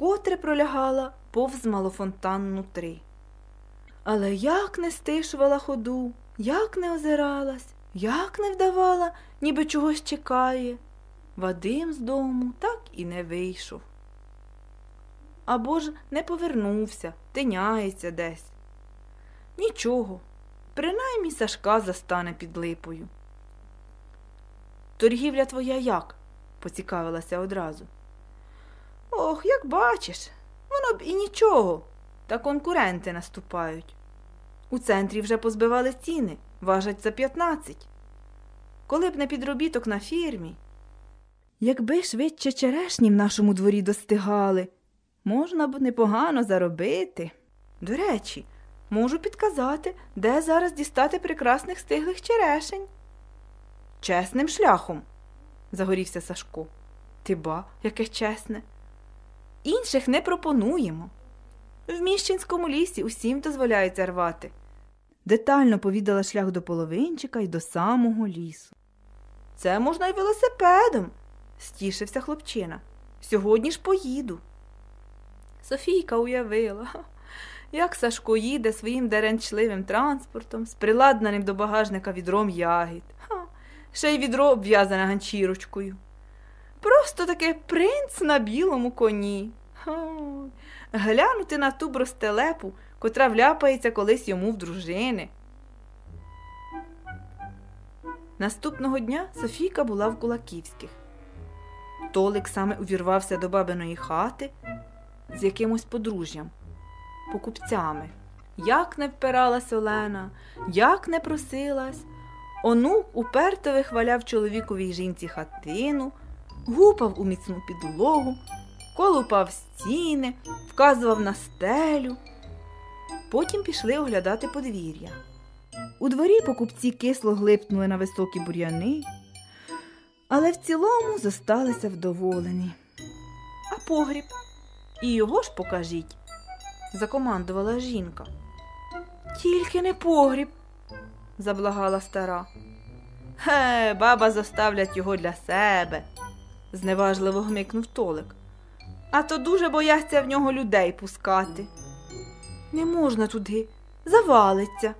вкотре пролягала повз малофонтанну три. Але як не стишувала ходу, як не озиралась, як не вдавала, ніби чогось чекає, Вадим з дому так і не вийшов. Або ж не повернувся, тиняється десь. Нічого, принаймні Сашка застане під липою. Торгівля твоя як? поцікавилася одразу. Ох, як бачиш, воно б і нічого, та конкуренти наступають. У центрі вже позбивали ціни, важать за 15. Коли б не підробіток на фірмі. Якби швидше черешні в нашому дворі достигали, можна б непогано заробити. До речі, можу підказати, де зараз дістати прекрасних стиглих черешень. Чесним шляхом, загорівся Сашко. Ти ба, яке чесне. Інших не пропонуємо. В міщинському лісі усім дозволяється рвати. Детально повідала шлях до половинчика і до самого лісу. Це можна й велосипедом, стішився хлопчина. Сьогодні ж поїду. Софійка уявила, як Сашко їде своїм деренчливим транспортом з приладнаним до багажника відром ягід, ще й відро обв'язане ганчірочкою. Просто таки принц на білому коні. Ой, глянути на ту бростелепу, котра вляпається колись йому в дружини. Наступного дня Софійка була в Кулаківських. Толик саме увірвався до бабиної хати з якимось подружжям, покупцями. Як не впиралась Олена, як не просилась, онук уперто вихваляв чоловіковій жінці хатину, гупав у міцну підлогу, колупав стіни, вказував на стелю. Потім пішли оглядати подвір'я. У дворі покупці кисло глипнули на високі бур'яни, але в цілому зосталися вдоволені. А погріб і його ж покажіть, закомандувала жінка. Тільки не погріб, заблагала стара. Ге, баба заставлять його для себе, зневажливо гмикнув Толик. А то дуже бояться в нього людей пускати. Не можна туди, завалиться,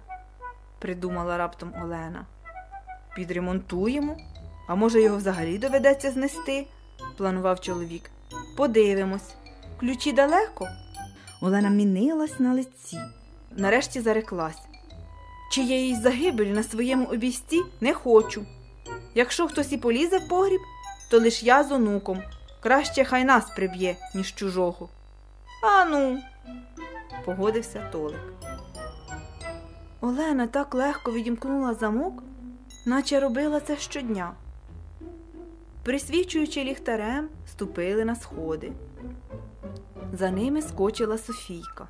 придумала раптом Олена. Підремонтуємо, а може, його взагалі доведеться знести, планував чоловік. Подивимось. Ключі далеко? Олена мінилась на лиці, нарешті зареклась. Чиєїсь загибелі на своєму обійсті не хочу. Якщо хтось і полізе в погріб, то лиш я з онуком. Краще хай нас приб'є, ніж чужого. Ану, погодився Толик. Олена так легко відімкнула замок, наче робила це щодня. Присвічуючи ліхтарем, ступили на сходи. За ними скочила Софійка.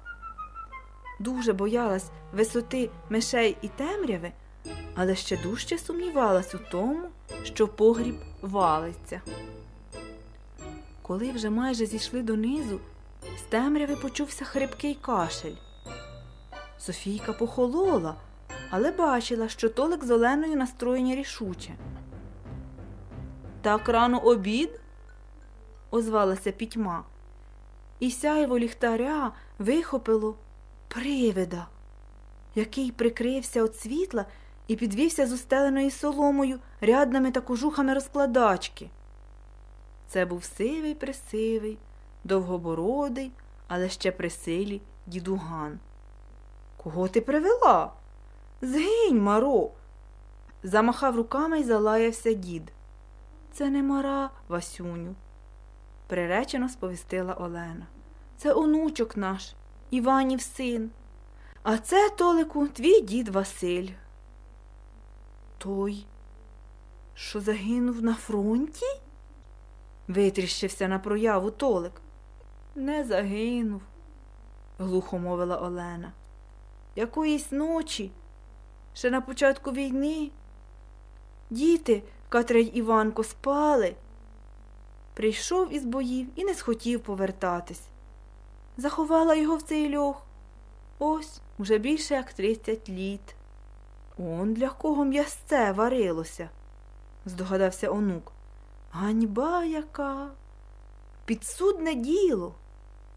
Дуже боялась висоти мишей і темряви, але ще дужче сумнівалась у тому, що погріб валиться. Коли вже майже зійшли донизу, з темряви почувся хрипкий кашель. Софійка похолола, але бачила, що Толик з Оленою настроєні рішуче. Так рано обід? озвалася пітьма, і сяйво ліхтаря вихопило привида, який прикрився від світла і підвівся з устеленої соломою рядними та кожухами розкладачки. Це був сивий присивий, довгобородий, але ще при силі дідуган. Кого ти привела? Згинь, Маро. Замахав руками й залаявся дід. Це не мара, Васюню, приречено сповістила Олена. Це онучок наш, Іванів син. А це, Толику, твій дід Василь. Той, що загинув на фронті? витріщився на прояву Толик. Не загинув, глухо мовила Олена. Якоїсь ночі, ще на початку війни. Діти, Катря й Іванко, спали. Прийшов із боїв і не схотів повертатись. Заховала його в цей льох. Ось уже більше як тридцять літ. Он для кого м'ясце варилося, здогадався онук. Ганьба яка. Підсудне діло.